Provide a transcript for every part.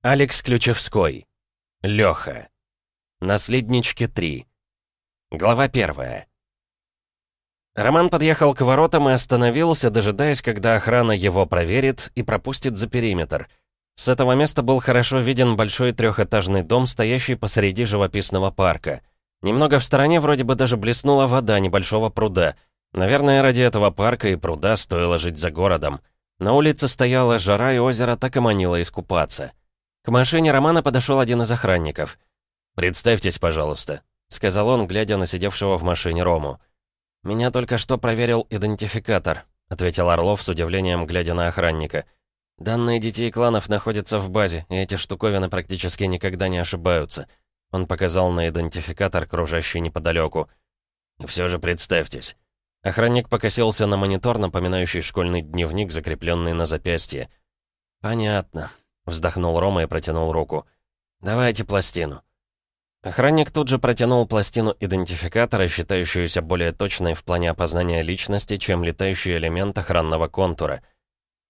Алекс Ключевской. Лёха. Наследнички 3. Глава 1. Роман подъехал к воротам и остановился, дожидаясь, когда охрана его проверит и пропустит за периметр. С этого места был хорошо виден большой трехэтажный дом, стоящий посреди живописного парка. Немного в стороне вроде бы даже блеснула вода небольшого пруда. Наверное, ради этого парка и пруда стоило жить за городом. На улице стояла жара, и озеро так и манило искупаться. К машине Романа подошел один из охранников. «Представьтесь, пожалуйста», — сказал он, глядя на сидевшего в машине Рому. «Меня только что проверил идентификатор», — ответил Орлов с удивлением, глядя на охранника. «Данные детей кланов находятся в базе, и эти штуковины практически никогда не ошибаются». Он показал на идентификатор, кружащий неподалеку. «И все же представьтесь». Охранник покосился на монитор, напоминающий школьный дневник, закрепленный на запястье. «Понятно», Вздохнул Рома и протянул руку. «Давайте пластину». Охранник тут же протянул пластину идентификатора, считающуюся более точной в плане опознания личности, чем летающий элемент охранного контура.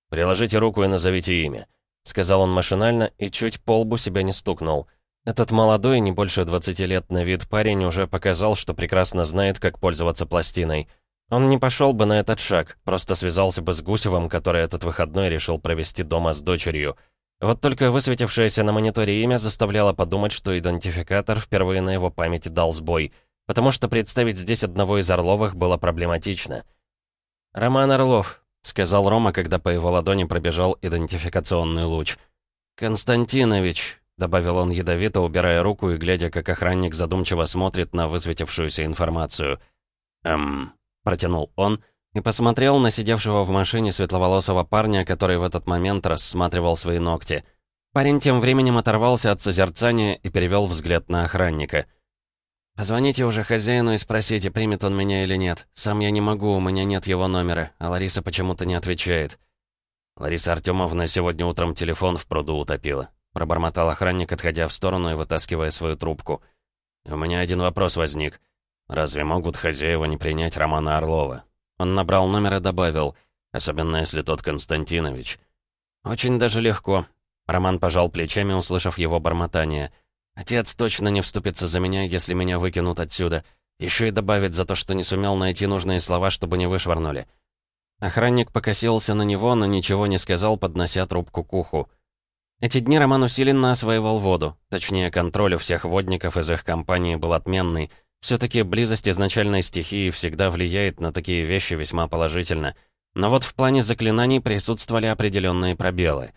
«Приложите руку и назовите имя», — сказал он машинально и чуть по лбу себя не стукнул. Этот молодой, не больше 20 лет на вид парень уже показал, что прекрасно знает, как пользоваться пластиной. Он не пошел бы на этот шаг, просто связался бы с Гусевым, который этот выходной решил провести дома с дочерью — вот только высветившееся на мониторе имя заставляло подумать, что идентификатор впервые на его памяти дал сбой, потому что представить здесь одного из Орловых было проблематично. «Роман Орлов», — сказал Рома, когда по его ладони пробежал идентификационный луч. «Константинович», — добавил он ядовито, убирая руку и глядя, как охранник задумчиво смотрит на высветившуюся информацию. «Эм», — протянул он, — и посмотрел на сидевшего в машине светловолосого парня, который в этот момент рассматривал свои ногти. Парень тем временем оторвался от созерцания и перевел взгляд на охранника. «Позвоните уже хозяину и спросите, примет он меня или нет. Сам я не могу, у меня нет его номера, а Лариса почему-то не отвечает». Лариса Артемовна сегодня утром телефон в пруду утопила. Пробормотал охранник, отходя в сторону и вытаскивая свою трубку. «У меня один вопрос возник. Разве могут хозяева не принять Романа Орлова? Он набрал номер и добавил, особенно если тот Константинович. «Очень даже легко». Роман пожал плечами, услышав его бормотание. «Отец точно не вступится за меня, если меня выкинут отсюда. Еще и добавит за то, что не сумел найти нужные слова, чтобы не вышвырнули». Охранник покосился на него, но ничего не сказал, поднося трубку к уху. Эти дни Роман усиленно осваивал воду. Точнее, контроль у всех водников из их компании был отменный — все-таки близость изначальной стихии всегда влияет на такие вещи весьма положительно. Но вот в плане заклинаний присутствовали определенные пробелы.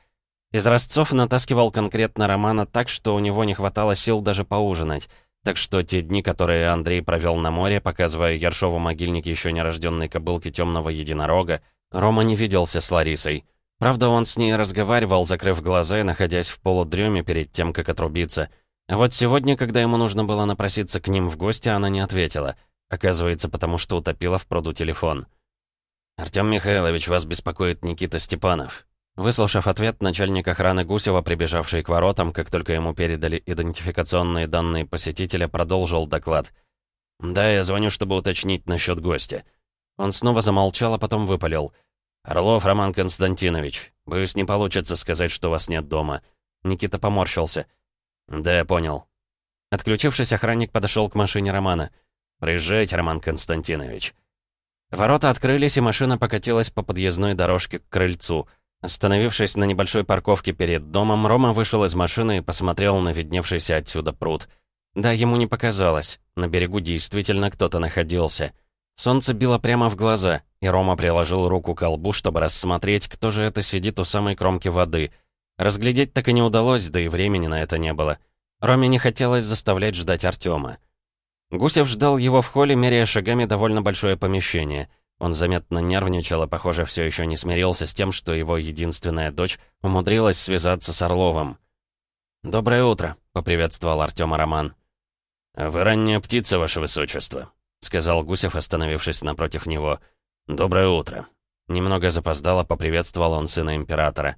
Из натаскивал конкретно Романа так, что у него не хватало сил даже поужинать. Так что те дни, которые Андрей провел на море, показывая Яршову могильник еще нерожденной кобылки темного единорога, Рома не виделся с Ларисой. Правда, он с ней разговаривал, закрыв глаза и находясь в полудреме перед тем, как отрубиться — а вот сегодня, когда ему нужно было напроситься к ним в гости, она не ответила. Оказывается, потому что утопила в пруду телефон. «Артём Михайлович, вас беспокоит Никита Степанов». Выслушав ответ, начальник охраны Гусева, прибежавший к воротам, как только ему передали идентификационные данные посетителя, продолжил доклад. «Да, я звоню, чтобы уточнить насчет гостя». Он снова замолчал, а потом выпалил. «Орлов Роман Константинович. Боюсь, не получится сказать, что вас нет дома». Никита поморщился. «Да, я понял». Отключившись, охранник подошел к машине Романа. «Приезжайте, Роман Константинович». Ворота открылись, и машина покатилась по подъездной дорожке к крыльцу. Остановившись на небольшой парковке перед домом, Рома вышел из машины и посмотрел на видневшийся отсюда пруд. Да, ему не показалось. На берегу действительно кто-то находился. Солнце било прямо в глаза, и Рома приложил руку к колбу, чтобы рассмотреть, кто же это сидит у самой кромки воды — Разглядеть так и не удалось, да и времени на это не было. Роме не хотелось заставлять ждать Артема. Гусев ждал его в холле, меряя шагами довольно большое помещение. Он заметно нервничал и, похоже, все еще не смирился с тем, что его единственная дочь умудрилась связаться с Орловым. «Доброе утро», — поприветствовал Артема Роман. «Вы ранняя птица, ваше высочество», — сказал Гусев, остановившись напротив него. «Доброе утро». Немного запоздало поприветствовал он сына императора.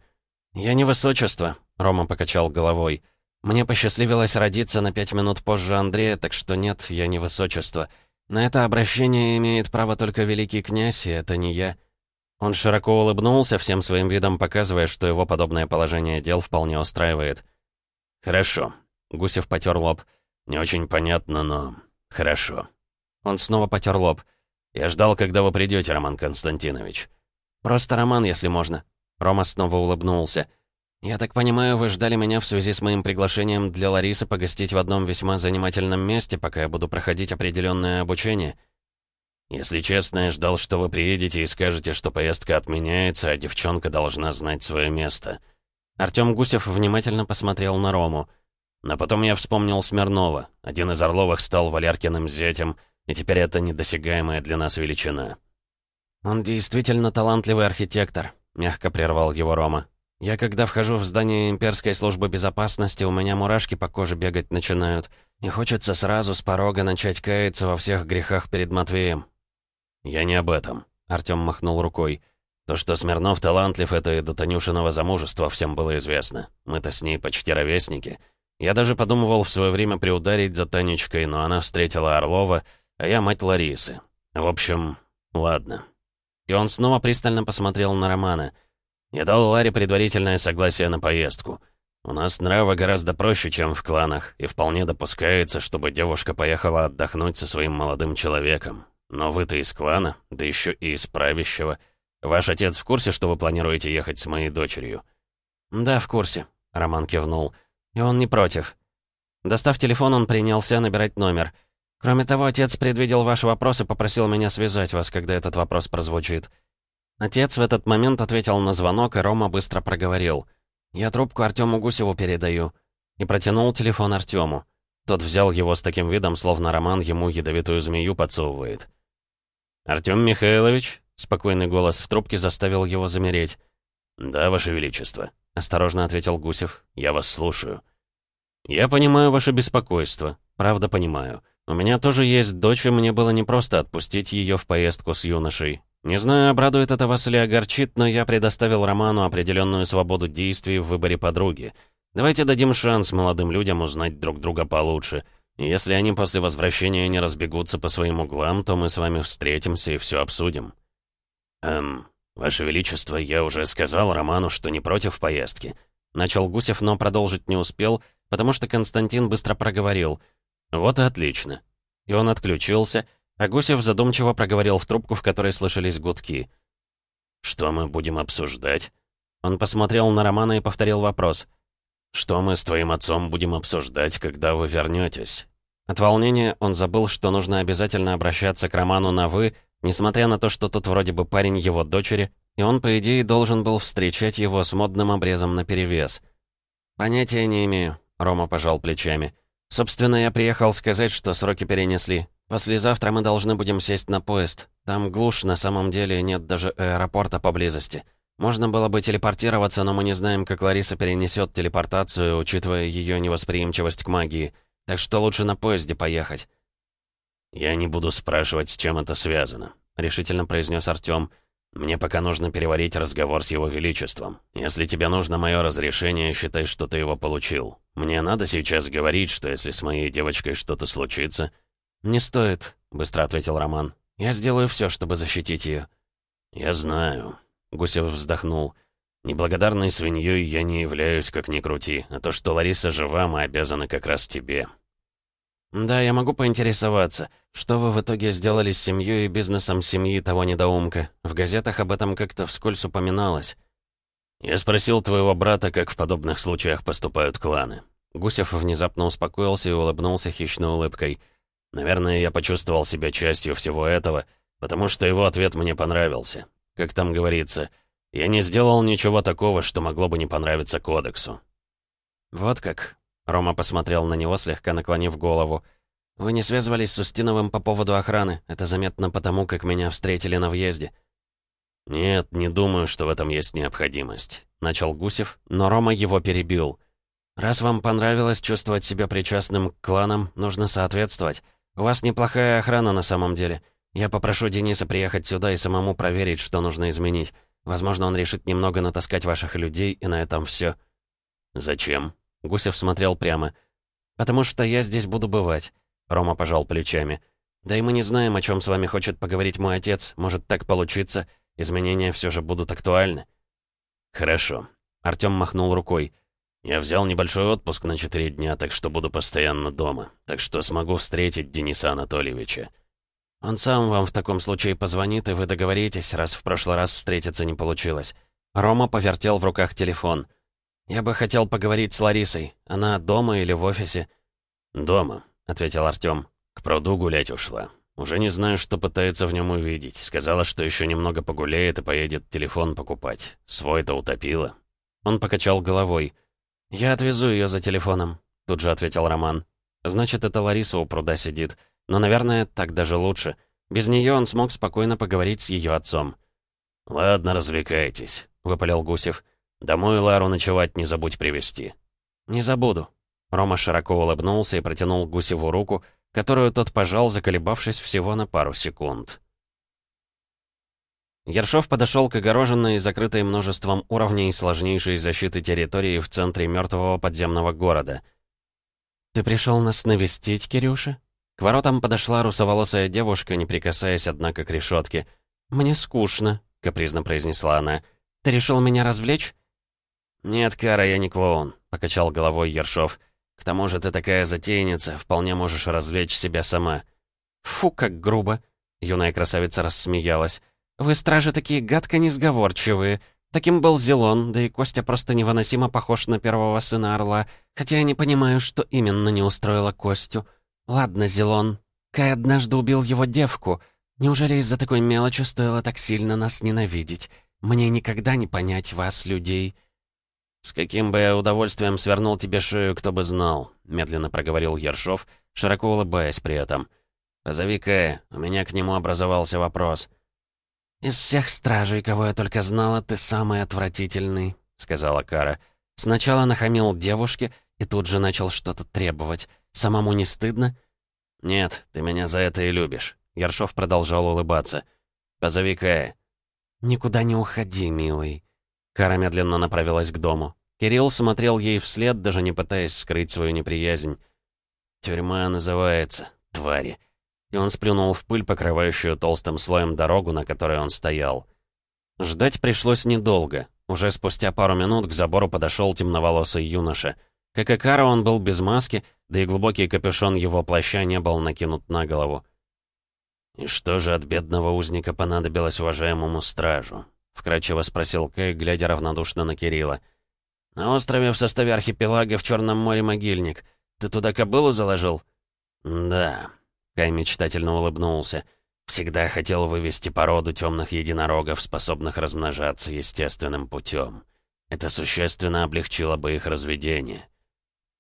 «Я не высочество», — Рома покачал головой. «Мне посчастливилось родиться на пять минут позже Андрея, так что нет, я не высочество. На это обращение имеет право только великий князь, и это не я». Он широко улыбнулся, всем своим видом показывая, что его подобное положение дел вполне устраивает. «Хорошо». Гусев потер лоб. «Не очень понятно, но... хорошо». Он снова потер лоб. «Я ждал, когда вы придете, Роман Константинович». «Просто Роман, если можно». Рома снова улыбнулся. «Я так понимаю, вы ждали меня в связи с моим приглашением для Ларисы погостить в одном весьма занимательном месте, пока я буду проходить определенное обучение?» «Если честно, я ждал, что вы приедете и скажете, что поездка отменяется, а девчонка должна знать свое место». Артём Гусев внимательно посмотрел на Рому. Но потом я вспомнил Смирнова. Один из Орловых стал Валяркиным зятем, и теперь это недосягаемая для нас величина. «Он действительно талантливый архитектор», — мягко прервал его Рома. «Я, когда вхожу в здание имперской службы безопасности, у меня мурашки по коже бегать начинают, и хочется сразу с порога начать каяться во всех грехах перед Матвеем». «Я не об этом», — Артём махнул рукой. «То, что Смирнов талантлив, это и до Танюшиного замужества всем было известно. Мы-то с ней почти ровесники. Я даже подумывал в свое время приударить за Танечкой, но она встретила Орлова, а я мать Ларисы. В общем, ладно». И он снова пристально посмотрел на Романа. «Я дал Ларе предварительное согласие на поездку. У нас нравы гораздо проще, чем в кланах, и вполне допускается, чтобы девушка поехала отдохнуть со своим молодым человеком. Но вы-то из клана, да еще и из правящего. Ваш отец в курсе, что вы планируете ехать с моей дочерью?» «Да, в курсе», — Роман кивнул. «И он не против». Достав телефон, он принялся набирать номер — Кроме того, отец предвидел ваш вопрос и попросил меня связать вас, когда этот вопрос прозвучит. Отец в этот момент ответил на звонок, и Рома быстро проговорил. «Я трубку Артему Гусеву передаю». И протянул телефон Артему. Тот взял его с таким видом, словно Роман ему ядовитую змею подсовывает. «Артем Михайлович?» — спокойный голос в трубке заставил его замереть. «Да, Ваше Величество», — осторожно ответил Гусев. «Я вас слушаю». «Я понимаю ваше беспокойство. Правда, понимаю. У меня тоже есть дочь, и мне было непросто отпустить ее в поездку с юношей. Не знаю, обрадует это вас или огорчит, но я предоставил Роману определенную свободу действий в выборе подруги. Давайте дадим шанс молодым людям узнать друг друга получше. Если они после возвращения не разбегутся по своим углам, то мы с вами встретимся и все обсудим. Эм, Ваше Величество, я уже сказал Роману, что не против поездки. Начал Гусев, но продолжить не успел, потому что Константин быстро проговорил — «Вот и отлично». И он отключился, а Гусев задумчиво проговорил в трубку, в которой слышались гудки. «Что мы будем обсуждать?» Он посмотрел на Романа и повторил вопрос. «Что мы с твоим отцом будем обсуждать, когда вы вернетесь?» От волнения он забыл, что нужно обязательно обращаться к Роману на «вы», несмотря на то, что тот вроде бы парень его дочери, и он, по идее, должен был встречать его с модным обрезом наперевес. «Понятия не имею», — Рома пожал плечами. Собственно, я приехал сказать, что сроки перенесли. Послезавтра мы должны будем сесть на поезд. Там глушь, на самом деле нет даже аэропорта поблизости. Можно было бы телепортироваться, но мы не знаем, как Лариса перенесет телепортацию, учитывая ее невосприимчивость к магии. Так что лучше на поезде поехать. «Я не буду спрашивать, с чем это связано», — решительно произнес Артём. Мне пока нужно переварить разговор с его величеством. Если тебе нужно мое разрешение, считай, что ты его получил. Мне надо сейчас говорить, что если с моей девочкой что-то случится...» «Не стоит», — быстро ответил Роман. «Я сделаю все, чтобы защитить ее». «Я знаю», — Гусев вздохнул. «Неблагодарной свиньей я не являюсь, как ни крути, а то, что Лариса жива, мы обязаны как раз тебе. «Да, я могу поинтересоваться. Что вы в итоге сделали с семьей и бизнесом семьи того недоумка? В газетах об этом как-то вскользь упоминалось». «Я спросил твоего брата, как в подобных случаях поступают кланы». Гусев внезапно успокоился и улыбнулся хищной улыбкой. «Наверное, я почувствовал себя частью всего этого, потому что его ответ мне понравился. Как там говорится, я не сделал ничего такого, что могло бы не понравиться кодексу». «Вот как», Рома посмотрел на него, слегка наклонив голову. «Вы не связывались с Устиновым по поводу охраны. Это заметно потому, как меня встретили на въезде». «Нет, не думаю, что в этом есть необходимость», — начал Гусев, но Рома его перебил. «Раз вам понравилось чувствовать себя причастным к кланам, нужно соответствовать. У вас неплохая охрана на самом деле. Я попрошу Дениса приехать сюда и самому проверить, что нужно изменить. Возможно, он решит немного натаскать ваших людей, и на этом все. «Зачем?» Гусев смотрел прямо. «Потому что я здесь буду бывать», — Рома пожал плечами. «Да и мы не знаем, о чем с вами хочет поговорить мой отец. Может так получиться. Изменения все же будут актуальны». «Хорошо», — Артём махнул рукой. «Я взял небольшой отпуск на четыре дня, так что буду постоянно дома. Так что смогу встретить Дениса Анатольевича». «Он сам вам в таком случае позвонит, и вы договоритесь, раз в прошлый раз встретиться не получилось». Рома повертел в руках телефон. «Я бы хотел поговорить с Ларисой. Она дома или в офисе?» «Дома», — ответил Артём. «К пруду гулять ушла. Уже не знаю, что пытается в нем увидеть. Сказала, что еще немного погуляет и поедет телефон покупать. Свой-то утопила». Он покачал головой. «Я отвезу ее за телефоном», — тут же ответил Роман. «Значит, это Лариса у пруда сидит. Но, наверное, так даже лучше. Без нее он смог спокойно поговорить с ее отцом». «Ладно, развлекайтесь», — выпалил Гусев. «Домой Лару ночевать не забудь привезти». «Не забуду». Рома широко улыбнулся и протянул Гусеву руку, которую тот пожал, заколебавшись всего на пару секунд. Ершов подошел к огороженной, закрытой множеством уровней сложнейшей защиты территории в центре мертвого подземного города. «Ты пришел нас навестить, Кирюша?» К воротам подошла русоволосая девушка, не прикасаясь, однако, к решетке. «Мне скучно», — капризно произнесла она. «Ты решил меня развлечь?» «Нет, Кара, я не клоун», — покачал головой Ершов. «К тому же ты такая затейница, вполне можешь развлечь себя сама». «Фу, как грубо!» — юная красавица рассмеялась. «Вы, стражи, такие гадко несговорчивые. Таким был Зелон, да и Костя просто невыносимо похож на первого сына Орла, хотя я не понимаю, что именно не устроило Костю. Ладно, Зелон, Кай однажды убил его девку. Неужели из-за такой мелочи стоило так сильно нас ненавидеть? Мне никогда не понять вас, людей». «С каким бы я удовольствием свернул тебе шею, кто бы знал», — медленно проговорил Ершов, широко улыбаясь при этом. «Позови Кая, у меня к нему образовался вопрос». «Из всех стражей, кого я только знала, ты самый отвратительный», — сказала Кара. «Сначала нахамил девушке и тут же начал что-то требовать. Самому не стыдно?» «Нет, ты меня за это и любишь», — Яршов продолжал улыбаться. «Позови Кая». «Никуда не уходи, милый». Кара медленно направилась к дому. Кирилл смотрел ей вслед, даже не пытаясь скрыть свою неприязнь. «Тюрьма называется, твари» и он сплюнул в пыль, покрывающую толстым слоем дорогу, на которой он стоял. Ждать пришлось недолго. Уже спустя пару минут к забору подошел темноволосый юноша. Как и Кара, он был без маски, да и глубокий капюшон его плаща не был накинут на голову. «И что же от бедного узника понадобилось уважаемому стражу?» — вкрадчиво спросил Кэй, глядя равнодушно на Кирилла. «На острове в составе архипелага в Черном море могильник. Ты туда кобылу заложил?» «Да», Кай мечтательно улыбнулся. «Всегда хотел вывести породу темных единорогов, способных размножаться естественным путем. Это существенно облегчило бы их разведение».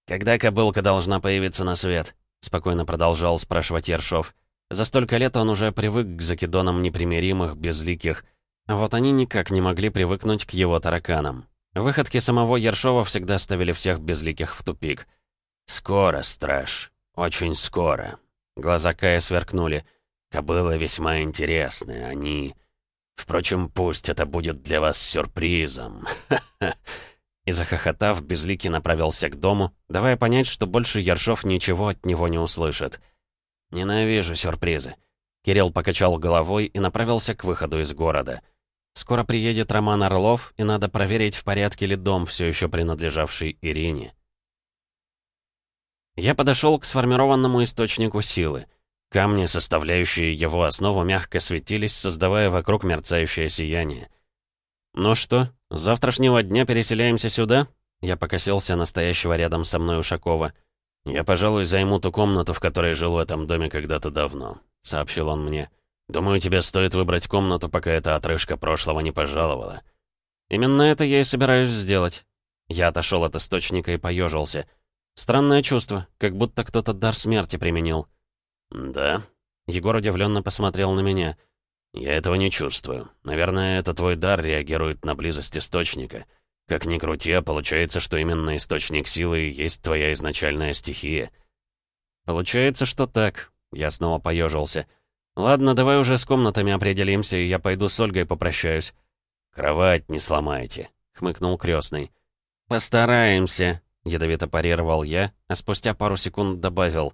«Когда кобылка должна появиться на свет?» — спокойно продолжал спрашивать Ершов. За столько лет он уже привык к закидонам непримиримых, безликих. А вот они никак не могли привыкнуть к его тараканам. Выходки самого Ершова всегда ставили всех безликих в тупик. «Скоро, страж. Очень скоро. Глаза Кая сверкнули. «Кобылы весьма интересны, они... Впрочем, пусть это будет для вас сюрпризом. И захохотав, Безликий направился к дому, давая понять, что больше Яршов ничего от него не услышит. «Ненавижу сюрпризы». Кирилл покачал головой и направился к выходу из города. «Скоро приедет Роман Орлов, и надо проверить, в порядке ли дом, все еще принадлежавший Ирине». Я подошел к сформированному источнику силы. Камни, составляющие его основу, мягко светились, создавая вокруг мерцающее сияние. «Ну что, с завтрашнего дня переселяемся сюда?» Я покосился настоящего рядом со мной Ушакова. «Я, пожалуй, займу ту комнату, в которой жил в этом доме когда-то давно», — сообщил он мне. «Думаю, тебе стоит выбрать комнату, пока эта отрыжка прошлого не пожаловала». «Именно это я и собираюсь сделать». Я отошел от источника и поежился — Странное чувство, как будто кто-то дар смерти применил. «Да?» Егор удивленно посмотрел на меня. «Я этого не чувствую. Наверное, это твой дар реагирует на близость источника. Как ни крути, а получается, что именно источник силы есть твоя изначальная стихия». «Получается, что так». Я снова поежился. «Ладно, давай уже с комнатами определимся, и я пойду с Ольгой попрощаюсь». «Кровать не сломайте», — хмыкнул крестный. «Постараемся», Ядовито парировал я, а спустя пару секунд добавил.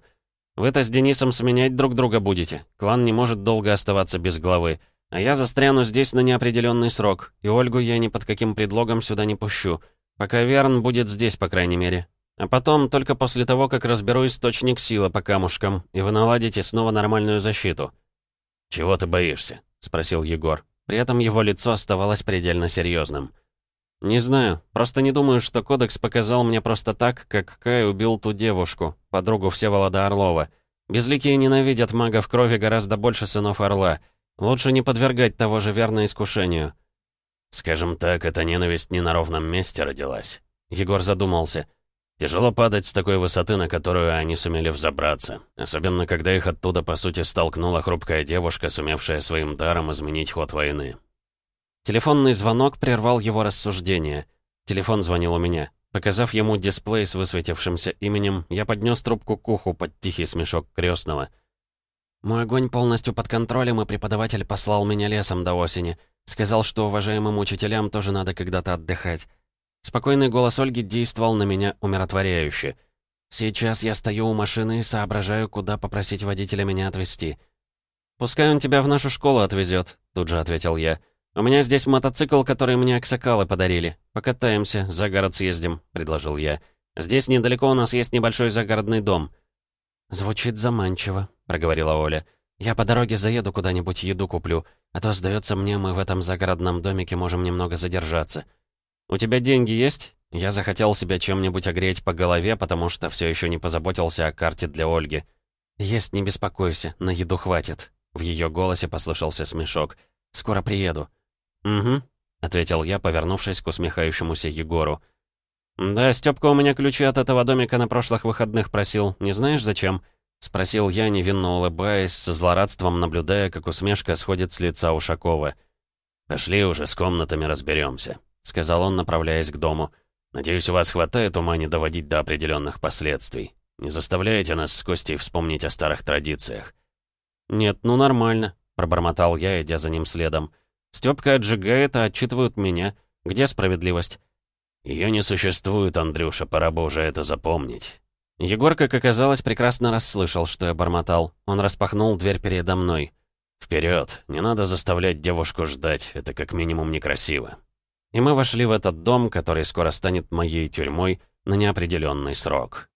«Вы-то с Денисом сменять друг друга будете. Клан не может долго оставаться без главы. А я застряну здесь на неопределенный срок, и Ольгу я ни под каким предлогом сюда не пущу. Пока Верн будет здесь, по крайней мере. А потом, только после того, как разберу источник силы по камушкам, и вы наладите снова нормальную защиту». «Чего ты боишься?» — спросил Егор. При этом его лицо оставалось предельно серьезным. «Не знаю. Просто не думаю, что Кодекс показал мне просто так, как Кай убил ту девушку, подругу Всеволода Орлова. Безликие ненавидят магов крови гораздо больше сынов Орла. Лучше не подвергать того же верно искушению». «Скажем так, эта ненависть не на ровном месте родилась». Егор задумался. «Тяжело падать с такой высоты, на которую они сумели взобраться. Особенно, когда их оттуда, по сути, столкнула хрупкая девушка, сумевшая своим даром изменить ход войны. Телефонный звонок прервал его рассуждение. Телефон звонил у меня. Показав ему дисплей с высветившимся именем, я поднес трубку к уху под тихий смешок крестного. «Мой огонь полностью под контролем, и преподаватель послал меня лесом до осени. Сказал, что уважаемым учителям тоже надо когда-то отдыхать. Спокойный голос Ольги действовал на меня умиротворяюще. Сейчас я стою у машины и соображаю, куда попросить водителя меня отвезти. «Пускай он тебя в нашу школу отвезет», — тут же ответил я. «У меня здесь мотоцикл, который мне аксакалы подарили. Покатаемся, за город съездим», — предложил я. «Здесь недалеко у нас есть небольшой загородный дом». «Звучит заманчиво», — проговорила Оля. «Я по дороге заеду куда-нибудь, еду куплю. А то, сдается мне, мы в этом загородном домике можем немного задержаться». «У тебя деньги есть?» Я захотел себя чем-нибудь огреть по голове, потому что все еще не позаботился о карте для Ольги. «Есть, не беспокойся, на еду хватит». В ее голосе послышался смешок. «Скоро приеду». «Угу», — ответил я, повернувшись к усмехающемуся Егору. «Да, Стёпка у меня ключи от этого домика на прошлых выходных просил. Не знаешь, зачем?» — спросил я, невинно улыбаясь, со злорадством наблюдая, как усмешка сходит с лица Ушакова. «Пошли уже, с комнатами разберемся, сказал он, направляясь к дому. «Надеюсь, у вас хватает ума не доводить до определенных последствий. Не заставляете нас с Костей вспомнить о старых традициях». «Нет, ну нормально», — пробормотал я, идя за ним следом. Стёпка отжигает, а отчитывают меня. Где справедливость?» «Ее не существует, Андрюша, пора бы уже это запомнить». Егор, как оказалось, прекрасно расслышал, что я бормотал. Он распахнул дверь передо мной. «Вперед! Не надо заставлять девушку ждать, это как минимум некрасиво». И мы вошли в этот дом, который скоро станет моей тюрьмой на неопределенный срок.